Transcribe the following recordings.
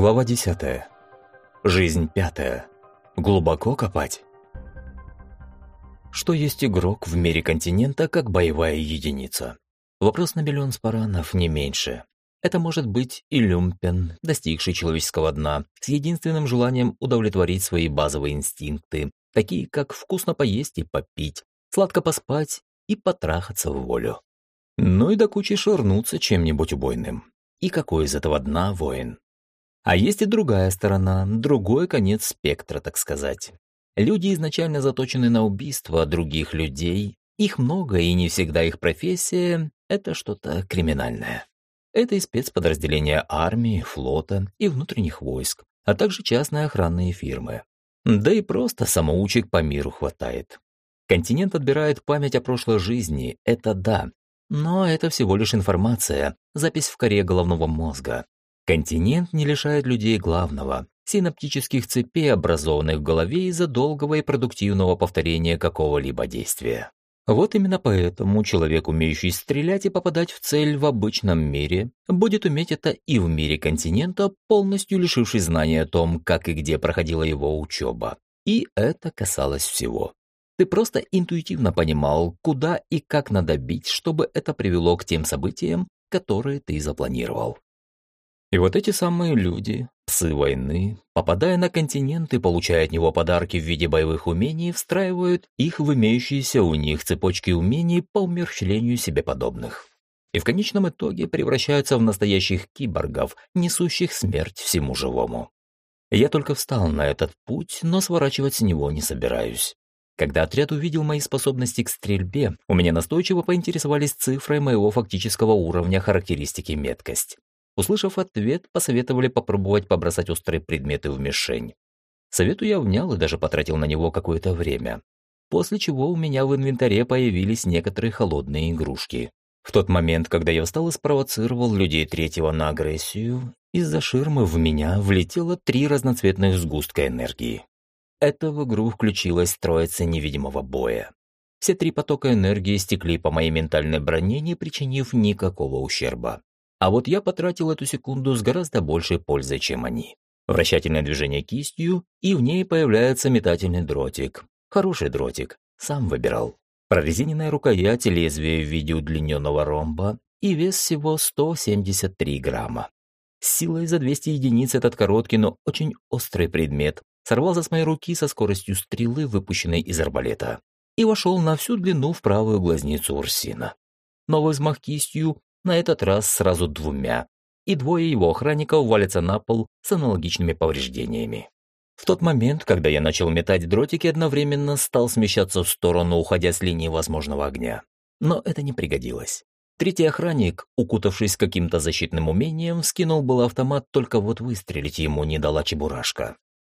Глава 10. Жизнь пятая. Глубоко копать. Что есть игрок в мире континента как боевая единица? Вопрос на миллион спаранов не меньше. Это может быть и люмпен, достигший человеческого дна, с единственным желанием удовлетворить свои базовые инстинкты, такие как вкусно поесть и попить, сладко поспать и потрахаться в волю. Ну и до кучи швырнуться чем-нибудь убойным. И какой из этого дна воин? А есть и другая сторона, другой конец спектра, так сказать. Люди изначально заточены на убийство других людей. Их много, и не всегда их профессия — это что-то криминальное. Это и спецподразделения армии, флота и внутренних войск, а также частные охранные фирмы. Да и просто самоучек по миру хватает. Континент отбирает память о прошлой жизни, это да. Но это всего лишь информация, запись в коре головного мозга, Континент не лишает людей главного – синаптических цепей, образованных в голове из-за долгого и продуктивного повторения какого-либо действия. Вот именно поэтому человек, умеющий стрелять и попадать в цель в обычном мире, будет уметь это и в мире континента, полностью лишившись знания о том, как и где проходила его учеба. И это касалось всего. Ты просто интуитивно понимал, куда и как надо бить, чтобы это привело к тем событиям, которые ты запланировал. И вот эти самые люди, псы войны, попадая на континент и получая от него подарки в виде боевых умений, встраивают их в имеющиеся у них цепочки умений по умерщвлению себе подобных. И в конечном итоге превращаются в настоящих киборгов, несущих смерть всему живому. Я только встал на этот путь, но сворачивать с него не собираюсь. Когда отряд увидел мои способности к стрельбе, у меня настойчиво поинтересовались цифрой моего фактического уровня характеристики меткость. Услышав ответ, посоветовали попробовать побросать острые предметы в мишень. Совету я внял и даже потратил на него какое-то время. После чего у меня в инвентаре появились некоторые холодные игрушки. В тот момент, когда я встал и спровоцировал людей третьего на агрессию, из-за ширмы в меня влетело три разноцветных сгустка энергии. Это в игру включилась троица невидимого боя. Все три потока энергии стекли по моей ментальной броне, не причинив никакого ущерба. А вот я потратил эту секунду с гораздо большей пользой, чем они. Вращательное движение кистью, и в ней появляется метательный дротик. Хороший дротик, сам выбирал. Прорезиненная рукоять, лезвие в виде удлиненного ромба и вес всего 173 грамма. Силой за 200 единиц этот короткий, но очень острый предмет сорвался с моей руки со скоростью стрелы, выпущенной из арбалета, и вошел на всю длину в правую глазницу Урсина. Новый взмах кистью, на этот раз сразу двумя, и двое его охранников валятся на пол с аналогичными повреждениями. В тот момент, когда я начал метать дротики, одновременно стал смещаться в сторону, уходя с линии возможного огня. Но это не пригодилось. Третий охранник, укутавшись каким-то защитным умением, скинул был автомат, только вот выстрелить ему не дала чебурашка.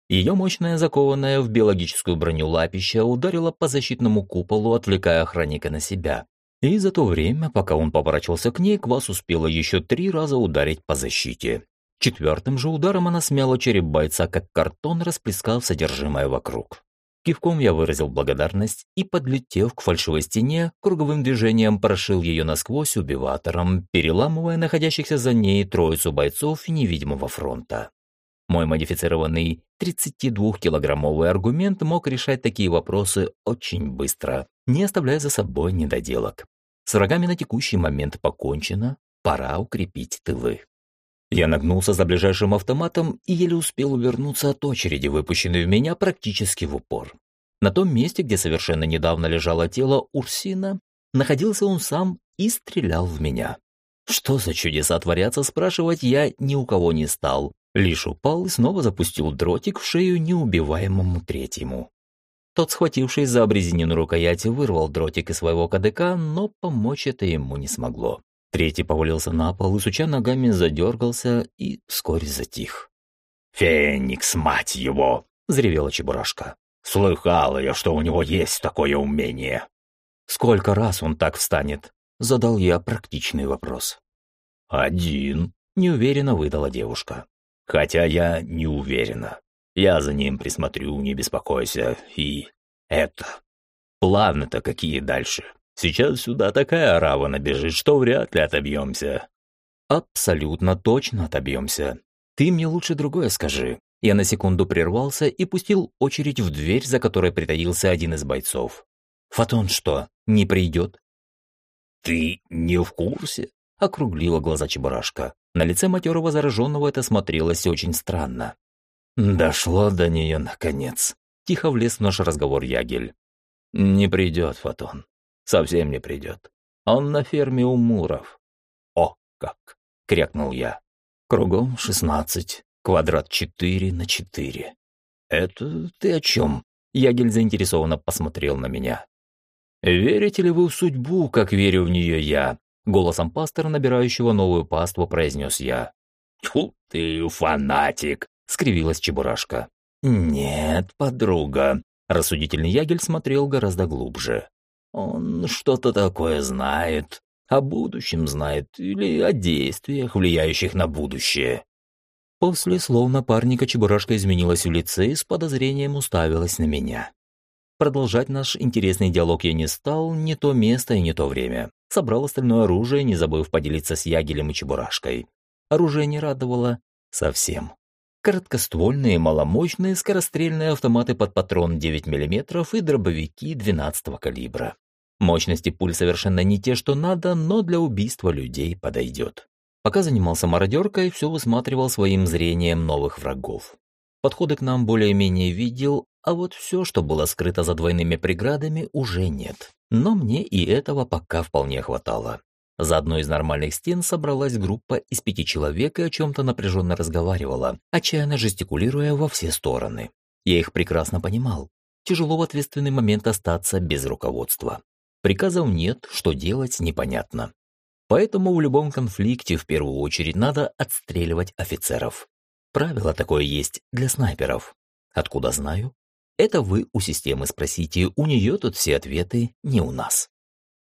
Ее мощная, закованная в биологическую броню лапища ударила по защитному куполу, отвлекая охранника на себя, и за то время, пока он поворачивался к ней, Квас успела еще три раза ударить по защите. Четвертым же ударом она смяла череп бойца, как картон, расплескав содержимое вокруг. Кивком я выразил благодарность и, подлетев к фальшивой стене, круговым движением прошил ее насквозь убиватором, переламывая находящихся за ней троицу бойцов невидимого фронта. Мой модифицированный 32-килограммовый аргумент мог решать такие вопросы очень быстро, не оставляя за собой недоделок. С врагами на текущий момент покончено, пора укрепить тылы. Я нагнулся за ближайшим автоматом и еле успел увернуться от очереди, выпущенной в меня практически в упор. На том месте, где совершенно недавно лежало тело Урсина, находился он сам и стрелял в меня. Что за чудеса творятся, спрашивать я ни у кого не стал. Лишь упал и снова запустил дротик в шею неубиваемому третьему. Тот, схватившись за обрезиненную рукоять, вырвал дротик из своего КДК, но помочь это ему не смогло. Третий повалился на пол и, суча ногами, задергался и вскоре затих. «Феникс, мать его!» — заревела Чебурашка. «Слыхала я, что у него есть такое умение!» «Сколько раз он так встанет?» — задал я практичный вопрос. «Один», — неуверенно выдала девушка. «Хотя я не уверена. Я за ним присмотрю, не беспокойся. И это... Планы-то какие дальше? Сейчас сюда такая орава набежит, что вряд ли отобьемся. Абсолютно точно отобьемся. Ты мне лучше другое скажи. Я на секунду прервался и пустил очередь в дверь, за которой притаился один из бойцов. Фотон что, не придет? Ты не в курсе? Округлила глаза Чебурашка. На лице матерого зараженного это смотрелось очень странно. Дошло до нее наконец. Тихо влез в наш разговор Ягель. Не придет Фотон. Совсем не придет. Он на ферме у Муров. О, как! Крякнул я. Кругом шестнадцать, квадрат четыре на четыре. Это ты о чем? Ягель заинтересованно посмотрел на меня. «Верите ли вы в судьбу, как верю в нее я?» Голосом пастора, набирающего новую паству, произнес я. «Тьфу ты, фанатик!» — скривилась Чебурашка. «Нет, подруга». Рассудительный ягель смотрел гораздо глубже. «Он что-то такое знает. О будущем знает или о действиях, влияющих на будущее». После слов напарника Чебурашка изменилась в лице и с подозрением уставилась на меня. Продолжать наш интересный диалог я не стал, не то место и не то время. Собрал остальное оружие, не забыв поделиться с Ягелем и Чебурашкой. Оружие не радовало совсем. Короткоствольные, маломощные, скорострельные автоматы под патрон 9 мм и дробовики 12 калибра. Мощности пуль совершенно не те, что надо, но для убийства людей подойдет. Пока занимался мародеркой, все высматривал своим зрением новых врагов. Подходы к нам более-менее видел, а вот все, что было скрыто за двойными преградами, уже нет. Но мне и этого пока вполне хватало. За одной из нормальных стен собралась группа из пяти человек и о чем-то напряженно разговаривала, отчаянно жестикулируя во все стороны. Я их прекрасно понимал. Тяжело в ответственный момент остаться без руководства. Приказов нет, что делать непонятно. Поэтому в любом конфликте в первую очередь надо отстреливать офицеров. Правило такое есть для снайперов. Откуда знаю? Это вы у системы спросите, у нее тут все ответы, не у нас.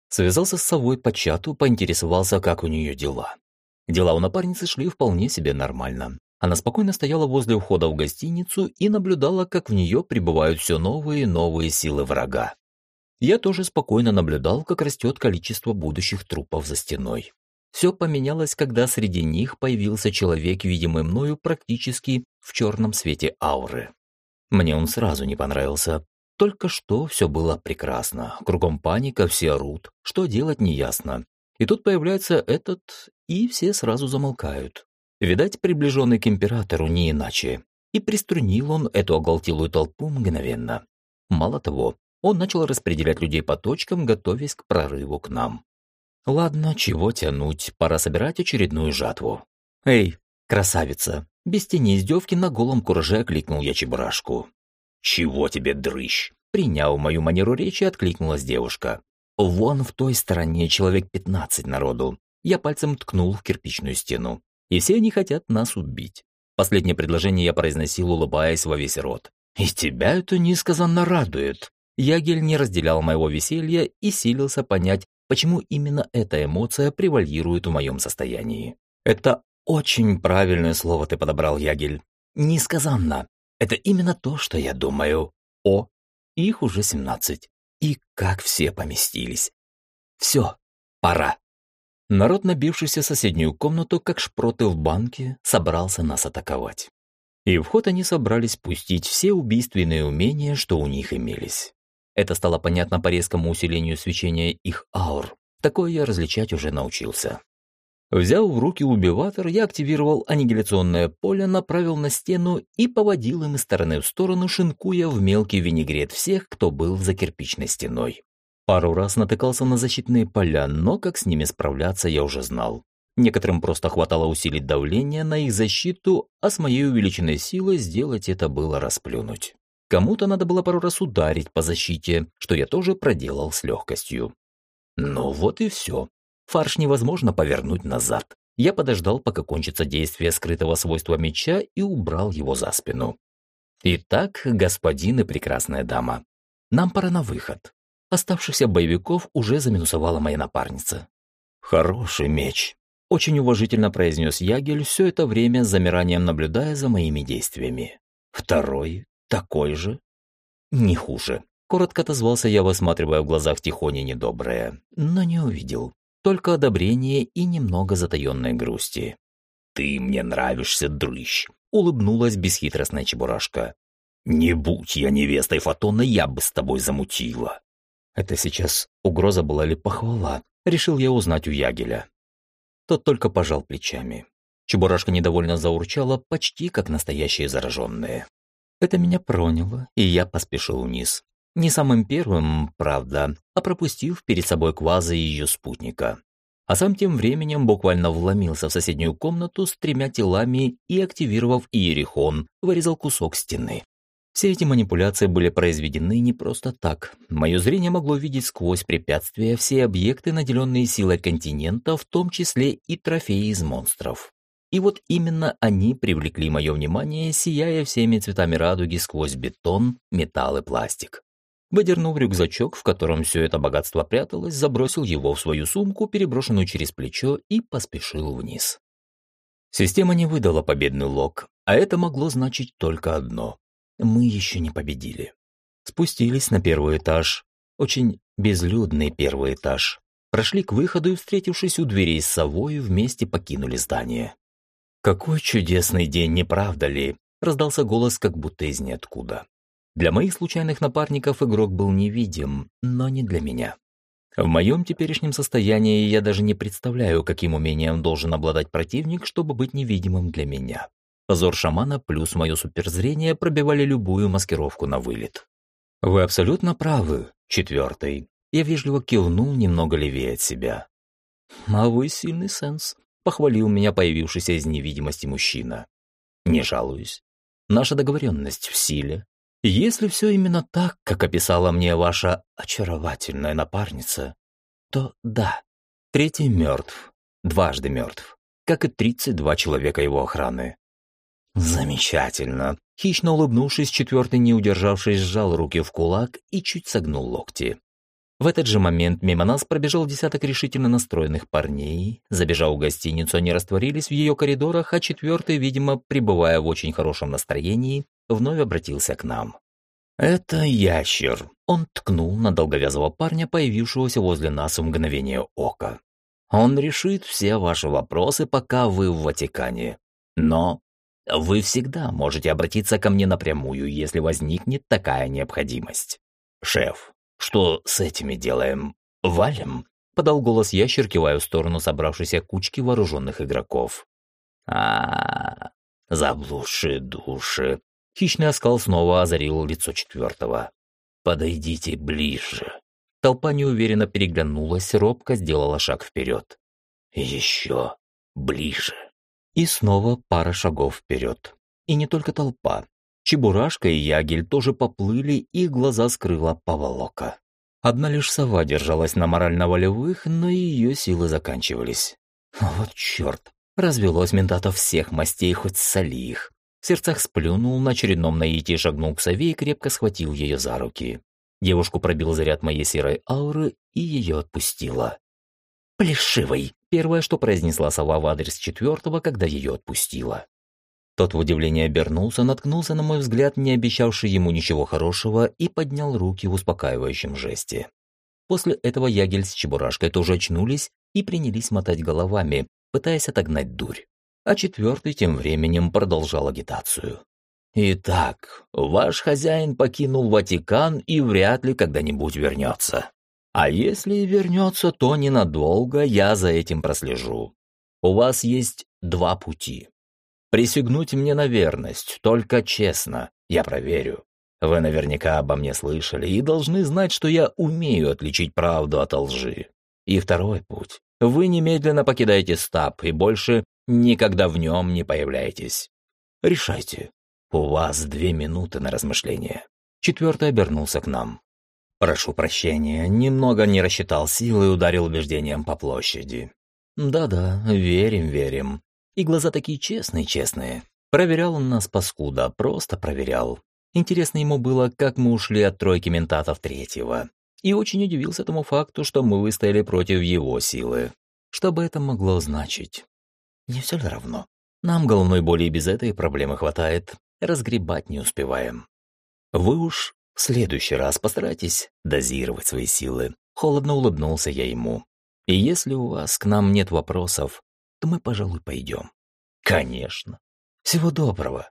Связался с совой по чату, поинтересовался, как у нее дела. Дела у напарницы шли вполне себе нормально. Она спокойно стояла возле входа в гостиницу и наблюдала, как в нее прибывают все новые и новые силы врага. Я тоже спокойно наблюдал, как растет количество будущих трупов за стеной. Все поменялось, когда среди них появился человек, видимый мною практически в черном свете ауры. Мне он сразу не понравился, только что все было прекрасно. Кругом паника, все орут. Что делать, неясно. И тут появляется этот, и все сразу замолкают. Видать, приближенный к императору не иначе. И приструнил он эту оголтелую толпу мгновенно. Мало того, он начал распределять людей по точкам, готовясь к прорыву к нам. Ладно, чего тянуть, пора собирать очередную жатву. «Эй, красавица!» Без тени издевки на голом кураже окликнул я чебурашку. «Чего тебе, дрыщ?» Приняв мою манеру речи, откликнулась девушка. «Вон в той стороне человек пятнадцать народу». Я пальцем ткнул в кирпичную стену. «И все они хотят нас убить». Последнее предложение я произносил, улыбаясь во весь рот. «И тебя это несказанно радует». Ягель не разделял моего веселья и силился понять, почему именно эта эмоция превалирует в моем состоянии. «Это очень правильное слово ты подобрал, Ягель. Несказанно. Это именно то, что я думаю. О, их уже семнадцать. И как все поместились. Все, пора. Народ, набившийся в соседнюю комнату, как шпроты в банке, собрался нас атаковать. И в ход они собрались пустить все убийственные умения, что у них имелись. Это стало понятно по резкому усилению свечения их аур. Такое я различать уже научился. Взяв в руки убиватор, я активировал аннигиляционное поле, направил на стену и поводил им из стороны в сторону, шинкуя в мелкий винегрет всех, кто был за кирпичной стеной. Пару раз натыкался на защитные поля, но как с ними справляться я уже знал. Некоторым просто хватало усилить давление на их защиту, а с моей увеличенной силой сделать это было расплюнуть. Кому-то надо было пару раз ударить по защите, что я тоже проделал с легкостью. Ну вот и все. Фарш невозможно повернуть назад. Я подождал, пока кончится действие скрытого свойства меча и убрал его за спину. Итак, господин и прекрасная дама, нам пора на выход. Оставшихся боевиков уже заминусовала моя напарница. Хороший меч, очень уважительно произнес Ягель, все это время с замиранием наблюдая за моими действиями. Второй, такой же, не хуже. Коротко отозвался я, высматривая в глазах Тихони недоброе, но не увидел только одобрение и немного затаенной грусти. ты мне нравишься, дрыщ!» — улыбнулась бесхитростная чебурашка. «Не будь я невестой Фотона, я бы с тобой замутила». Это сейчас угроза была ли похвала? Решил я узнать у Ягеля. Тот только пожал плечами. Чебурашка недовольно заурчала, почти как настоящие зараженные. Это меня проняло, и я поспешил вниз. Не самым первым, правда, а пропустив перед собой кваза и ее спутника. А сам тем временем буквально вломился в соседнюю комнату с тремя телами и, активировав Иерихон, вырезал кусок стены. Все эти манипуляции были произведены не просто так. Мое зрение могло видеть сквозь препятствия все объекты, наделенные силой континента, в том числе и трофеи из монстров. И вот именно они привлекли мое внимание, сияя всеми цветами радуги сквозь бетон, металл и пластик. Выдернув рюкзачок, в котором все это богатство пряталось, забросил его в свою сумку, переброшенную через плечо, и поспешил вниз. Система не выдала победный лог, а это могло значить только одно. Мы еще не победили. Спустились на первый этаж. Очень безлюдный первый этаж. Прошли к выходу и, встретившись у дверей с совой, вместе покинули здание. «Какой чудесный день, не правда ли?» раздался голос как будто из ниоткуда. Для моих случайных напарников игрок был невидим, но не для меня. В моем теперешнем состоянии я даже не представляю, каким умением должен обладать противник, чтобы быть невидимым для меня. Позор шамана плюс мое суперзрение пробивали любую маскировку на вылет. «Вы абсолютно правы, четвертый». Я вежливо кивнул немного левее от себя. «А вы сильный сенс», — похвалил меня появившийся из невидимости мужчина. «Не жалуюсь. Наша договоренность в силе, если все именно так, как описала мне ваша очаровательная напарница, то да, третий мертв, дважды мертв, как и 32 человека его охраны. Замечательно. Хищно улыбнувшись, четвертый, не удержавшись, сжал руки в кулак и чуть согнул локти. В этот же момент мимо нас пробежал десяток решительно настроенных парней. Забежав в гостиницу, они растворились в ее коридорах, а четвертый, видимо, пребывая в очень хорошем настроении, вновь обратился к нам. «Это ящер», — он ткнул на долговязого парня, появившегося возле нас в мгновение ока. «Он решит все ваши вопросы, пока вы в Ватикане. Но вы всегда можете обратиться ко мне напрямую, если возникнет такая необходимость. Шеф, что с этими делаем? Валим?» — подал голос ящер, кивая в сторону собравшейся кучки вооруженных игроков. а, -а, -а заблудшие души!» Хищный оскал снова озарил лицо четвертого. «Подойдите ближе». Толпа неуверенно переглянулась, робко сделала шаг вперед. «Еще ближе». И снова пара шагов вперед. И не только толпа. Чебурашка и Ягель тоже поплыли, и глаза скрыла поволока. Одна лишь сова держалась на морально-волевых, но ее силы заканчивались. Вот черт, развелось ментатов всех мастей, хоть соли их. В сердцах сплюнул, на очередном наитии шагнул к сове и крепко схватил ее за руки. Девушку пробил заряд моей серой ауры и ее отпустила. «Плешивый!» — первое, что произнесла сова в адрес четвертого, когда ее отпустила. Тот в удивлении обернулся, наткнулся на мой взгляд, не обещавший ему ничего хорошего, и поднял руки в успокаивающем жесте. После этого Ягель с Чебурашкой тоже очнулись и принялись мотать головами, пытаясь отогнать дурь а четвертый тем временем продолжал агитацию. «Итак, ваш хозяин покинул Ватикан и вряд ли когда-нибудь вернется. А если и вернется, то ненадолго я за этим прослежу. У вас есть два пути. Присягнуть мне на верность, только честно, я проверю. Вы наверняка обо мне слышали и должны знать, что я умею отличить правду от лжи. И второй путь. Вы немедленно покидаете стаб и больше никогда в нем не появляйтесь. Решайте. У вас две минуты на размышление. Четвертый обернулся к нам. Прошу прощения, немного не рассчитал силы и ударил убеждением по площади. Да-да, верим, верим. И глаза такие честные-честные. Проверял он нас паскуда, просто проверял. Интересно ему было, как мы ушли от тройки ментатов третьего. И очень удивился тому факту, что мы выстояли против его силы. Что бы это могло значить? Не все ли равно? Нам головной боли и без этой проблемы хватает. Разгребать не успеваем. Вы уж в следующий раз постарайтесь дозировать свои силы. Холодно улыбнулся я ему. И если у вас к нам нет вопросов, то мы, пожалуй, пойдем. Конечно. Всего доброго.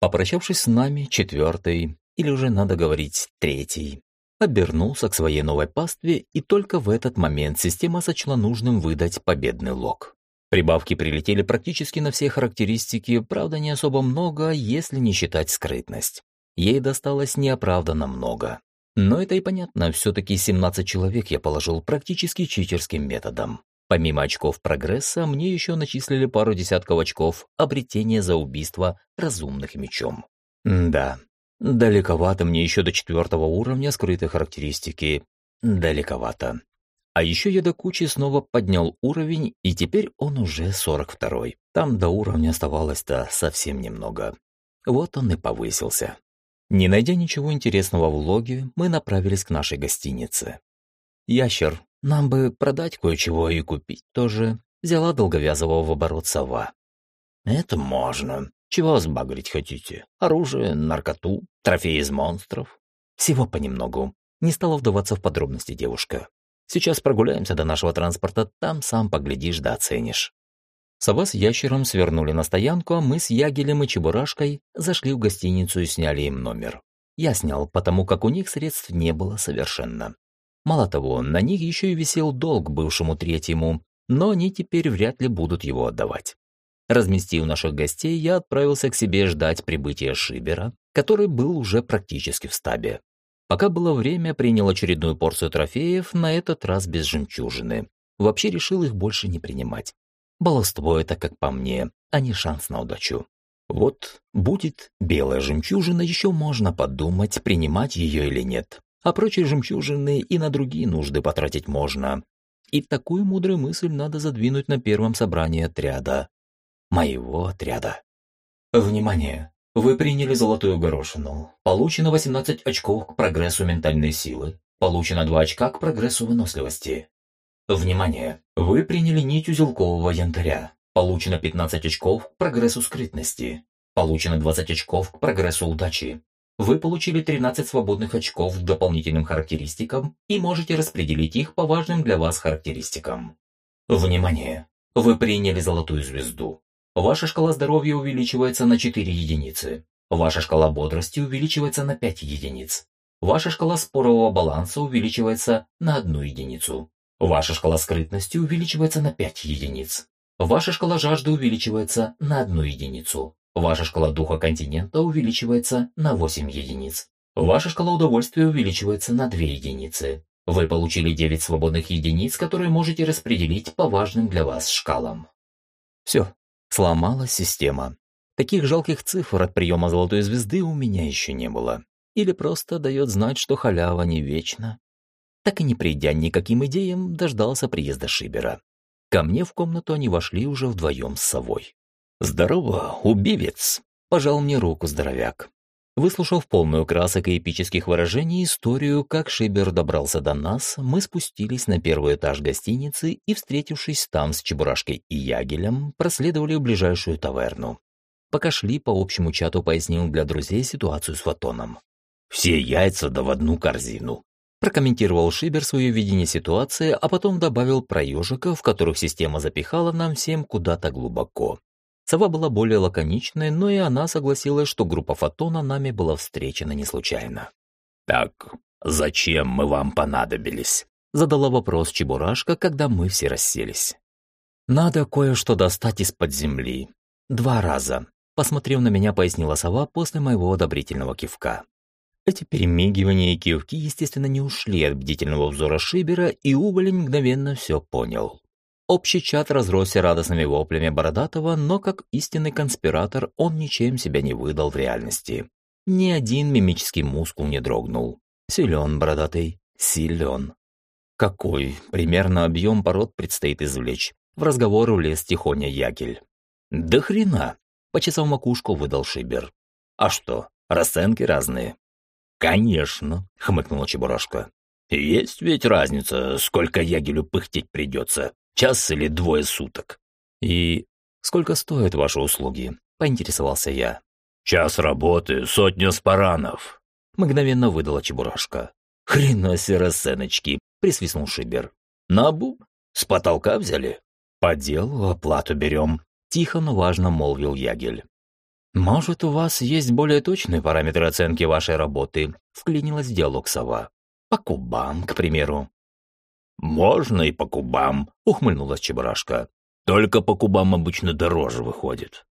Попрощавшись с нами, четвертый, или уже надо говорить третий, обернулся к своей новой пастве, и только в этот момент система сочла нужным выдать победный лог. Прибавки прилетели практически на все характеристики, правда не особо много, если не считать скрытность. Ей досталось неоправданно много. Но это и понятно, все-таки 17 человек я положил практически читерским методом. Помимо очков прогресса, мне еще начислили пару десятков очков обретения за убийство разумных мечом. Да, далековато мне еще до четвертого уровня скрытой характеристики. Далековато. А еще я до кучи снова поднял уровень, и теперь он уже 42-й. Там до уровня оставалось-то совсем немного. Вот он и повысился. Не найдя ничего интересного в логе, мы направились к нашей гостинице. «Ящер, нам бы продать кое-чего и купить тоже», взяла долговязого в оборот сова. «Это можно. Чего сбагрить хотите? Оружие, наркоту, трофеи из монстров?» «Всего понемногу». Не стала вдаваться в подробности девушка. «Сейчас прогуляемся до нашего транспорта, там сам поглядишь да оценишь». Сова с ящером свернули на стоянку, а мы с Ягелем и Чебурашкой зашли в гостиницу и сняли им номер. Я снял, потому как у них средств не было совершенно. Мало того, на них еще и висел долг бывшему третьему, но они теперь вряд ли будут его отдавать. Разместив наших гостей, я отправился к себе ждать прибытия Шибера, который был уже практически в стабе. Пока было время, принял очередную порцию трофеев, на этот раз без жемчужины. Вообще решил их больше не принимать. Баловство это, как по мне, а не шанс на удачу. Вот будет белая жемчужина, еще можно подумать, принимать ее или нет. А прочие жемчужины и на другие нужды потратить можно. И такую мудрую мысль надо задвинуть на первом собрании отряда. Моего отряда. Внимание! Вы приняли золотую горошину. Получено 18 очков к прогрессу ментальной силы. Получено 2 очка к прогрессу выносливости. Внимание! Вы приняли нить узелкового янтаря. Получено 15 очков к прогрессу скрытности. Получено 20 очков к прогрессу удачи. Вы получили 13 свободных очков к дополнительным характеристикам и можете распределить их по важным для вас характеристикам. Внимание! Вы приняли золотую звезду. Ваша шкала здоровья увеличивается на 4 единицы. Ваша шкала бодрости увеличивается на 5 единиц. Ваша шкала спорового баланса увеличивается на 1 единицу. Ваша шкала скрытности увеличивается на 5 единиц. Ваша шкала жажды увеличивается на 1 единицу. Ваша шкала духа континента увеличивается на 8 единиц. Ваша шкала удовольствия увеличивается на 2 единицы. Вы получили 9 свободных единиц, которые можете распределить по важным для вас шкалам. Все, сломалась система. Таких жалких цифр от приема золотой звезды у меня еще не было. Или просто дает знать, что халява не вечна, так и не придя никаким идеям, дождался приезда Шибера. Ко мне в комнату они вошли уже вдвоем с совой. «Здорово, убивец!» – пожал мне руку здоровяк. Выслушав полную красок и эпических выражений историю, как Шибер добрался до нас, мы спустились на первый этаж гостиницы и, встретившись там с Чебурашкой и Ягелем, проследовали в ближайшую таверну. Пока шли по общему чату, пояснил для друзей ситуацию с фотоном. «Все яйца да в одну корзину прокомментировал Шибер свое видение ситуации, а потом добавил про ежиков, которых система запихала нам всем куда-то глубоко. Сова была более лаконичной, но и она согласилась, что группа Фотона нами была встречена не случайно. «Так, зачем мы вам понадобились?» Задала вопрос Чебурашка, когда мы все расселись. «Надо кое-что достать из-под земли. Два раза», посмотрев на меня, пояснила сова после моего одобрительного кивка. Эти перемигивания и кивки, естественно, не ушли от бдительного взора Шибера, и Уволень мгновенно все понял. Общий чат разросся радостными воплями Бородатого, но как истинный конспиратор он ничем себя не выдал в реальности. Ни один мимический мускул не дрогнул. Силен, Бородатый, силен. Какой примерно объем пород предстоит извлечь? В разговор влез тихоня Ягель. «Да хрена!» — почесав макушку, выдал Шибер. «А что, расценки разные?» «Конечно», — хмыкнула Чебурашка. «Есть ведь разница, сколько ягелю пыхтеть придется, час или двое суток». «И сколько стоят ваши услуги?» — поинтересовался я. «Час работы, сотня спаранов», — мгновенно выдала Чебурашка. «Хрена себе расценочки», — присвистнул Шибер. «Набу? С потолка взяли?» «По делу оплату берем», Тихо, но важно молвил Ягель. «Может, у вас есть более точные параметры оценки вашей работы?» — вклинилась в диалог сова. «По кубам, к примеру». «Можно и по кубам», — ухмыльнулась Чебурашка. «Только по кубам обычно дороже выходит».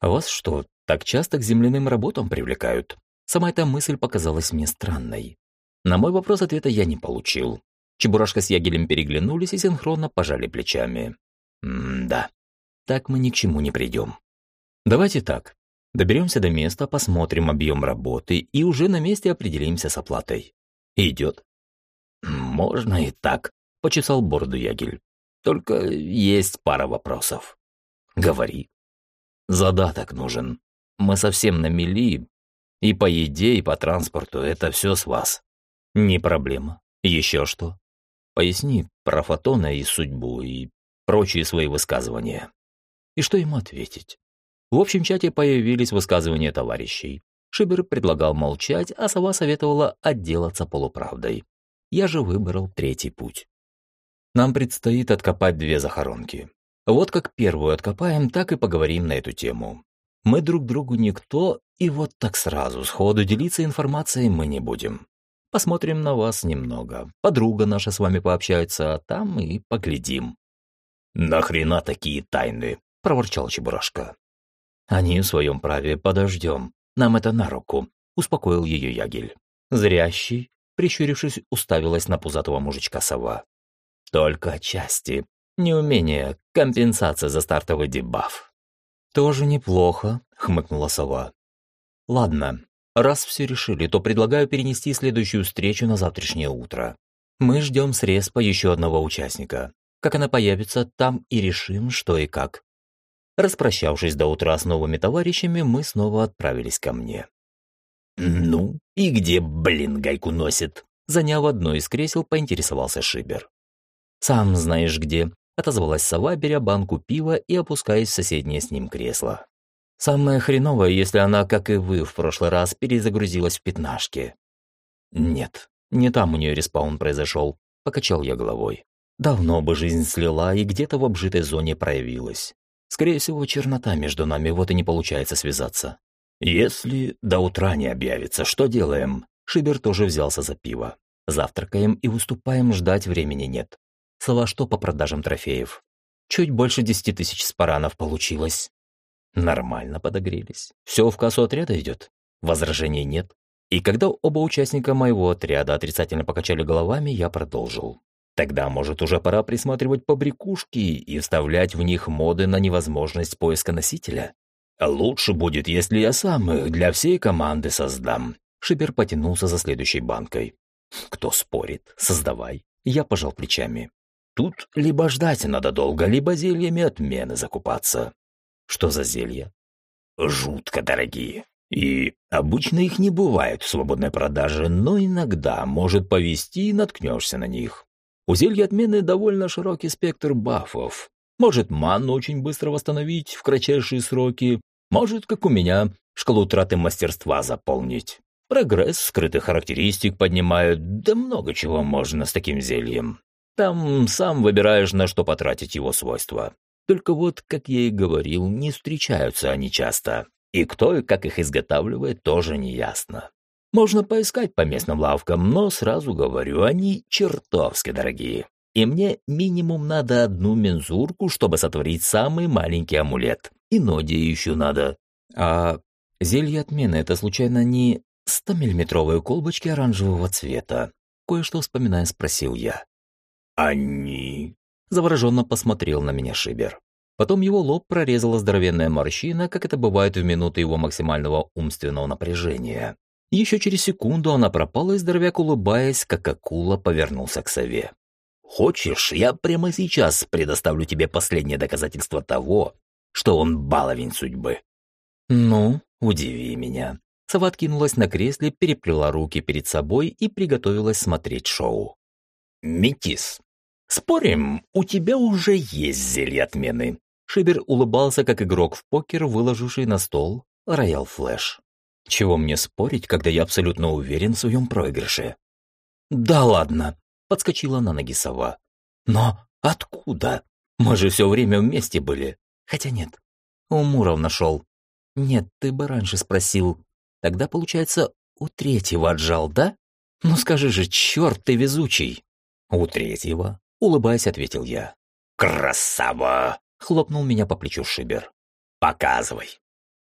«А вас что, так часто к земляным работам привлекают?» Сама эта мысль показалась мне странной. На мой вопрос ответа я не получил. Чебурашка с Ягелем переглянулись и синхронно пожали плечами. «М-да, так мы ни к чему не придем. Давайте так. Доберемся до места, посмотрим объем работы и уже на месте определимся с оплатой. Идет?» «Можно и так», — почесал бороду Ягель. «Только есть пара вопросов». «Говори». «Задаток нужен. Мы совсем на мели, и по еде, и по транспорту это все с вас». «Не проблема. Еще что?» «Поясни про фотона и судьбу, и прочие свои высказывания». И что ему ответить? В общем чате появились высказывания товарищей. Шибер предлагал молчать, а сова советовала отделаться полуправдой. Я же выбрал третий путь. Нам предстоит откопать две захоронки. Вот как первую откопаем, так и поговорим на эту тему. Мы друг другу никто, и вот так сразу, сходу делиться информацией мы не будем. Посмотрим на вас немного. Подруга наша с вами пообщается, а там и поглядим. «Нахрена такие тайны?» — проворчал Чебурашка. «Они в своем праве подождем. Нам это на руку», — успокоил ее Ягель. Зрящий, прищурившись, уставилась на пузатого мужичка сова. «Только отчасти. Неумение, компенсация за стартовый дебаф». «Тоже неплохо», — хмыкнула сова. «Ладно, раз все решили, то предлагаю перенести следующую встречу на завтрашнее утро. Мы ждем с респа еще одного участника. Как она появится, там и решим, что и как. Распрощавшись до утра с новыми товарищами, мы снова отправились ко мне. «Ну, и где, блин, гайку носит?» Заняв одно из кресел, поинтересовался Шибер. «Сам знаешь где», — отозвалась сова, беря банку пива и опускаясь в соседнее с ним кресло. «Самое хреновое, если она, как и вы в прошлый раз, перезагрузилась в пятнашке». «Нет, не там у нее респаун произошел», — покачал я головой. «Давно бы жизнь слила и где-то в обжитой зоне проявилась. Скорее всего, чернота между нами, вот и не получается связаться. Если до утра не объявится, что делаем? Шибер тоже взялся за пиво. Завтракаем и выступаем, ждать времени нет. Что по продажам трофеев? Чуть больше десяти тысяч спаранов получилось. Нормально подогрелись. Все в кассу отряда идет. Возражений нет. И когда оба участника моего отряда отрицательно покачали головами, я продолжил. Тогда, может, уже пора присматривать побрякушки и вставлять в них моды на невозможность поиска носителя? Лучше будет, если я сам их для всей команды создам. Шибер потянулся за следующей банкой. Кто спорит? Создавай. Я пожал плечами. Тут либо ждать надо долго, либо зельями отмены закупаться. Что за зелья? Жутко дорогие. И обычно их не бывает в свободной продаже, но иногда может повести и наткнешься на них. У зелья отмены довольно широкий спектр бафов. Может ману очень быстро восстановить в кратчайшие сроки, может, как у меня, шкалу траты мастерства заполнить. Прогресс скрытых характеристик поднимают, да много чего можно с таким зельем. Там сам выбираешь, на что потратить его свойства. Только вот, как я и говорил, не встречаются они часто. И кто и как их изготавливает, тоже не ясно. Можно поискать по местным лавкам, но сразу говорю, они чертовски дорогие. И мне минимум надо одну мензурку, чтобы сотворить самый маленький амулет. И ноди еще надо. А зелье отмены — это случайно не 100-миллиметровые колбочки оранжевого цвета? Кое-что вспоминая, спросил я. «Они...» — завороженно посмотрел на меня Шибер. Потом его лоб прорезала здоровенная морщина, как это бывает в минуты его максимального умственного напряжения. Еще через секунду она пропала, и здоровяк, улыбаясь, как акула, повернулся к сове. «Хочешь, я прямо сейчас предоставлю тебе последнее доказательство того, что он баловень судьбы?» «Ну, удиви меня». Сова откинулась на кресле, переплела руки перед собой и приготовилась смотреть шоу. «Метис, спорим, у тебя уже есть зелье отмены?» Шибер улыбался, как игрок в покер, выложивший на стол роял флэш. Чего мне спорить, когда я абсолютно уверен в своем проигрыше? Да ладно, подскочила на ноги сова. Но откуда? Мы же все время вместе были. Хотя нет, У Муров нашел. Нет, ты бы раньше спросил. Тогда, получается, у третьего отжал, да? Ну скажи же, черт ты везучий. У третьего, улыбаясь, ответил я. Красава! Хлопнул меня по плечу Шибер. Показывай.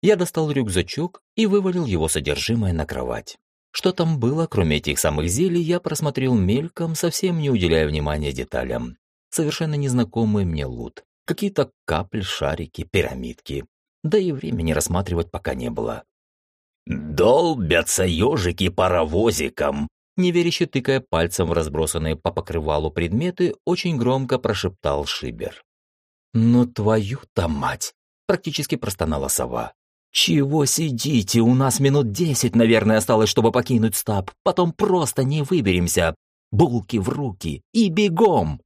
Я достал рюкзачок и вывалил его содержимое на кровать. Что там было, кроме этих самых зелий, я просмотрел мельком, совсем не уделяя внимания деталям. Совершенно незнакомый мне лут. Какие-то капли, шарики, пирамидки. Да и времени рассматривать пока не было. «Долбятся ежики паровозиком!» Неверяще тыкая пальцем в разбросанные по покрывалу предметы, очень громко прошептал Шибер. «Ну твою-то мать!» — практически простонала сова. «Чего сидите? У нас минут десять, наверное, осталось, чтобы покинуть стаб. Потом просто не выберемся. Булки в руки и бегом!»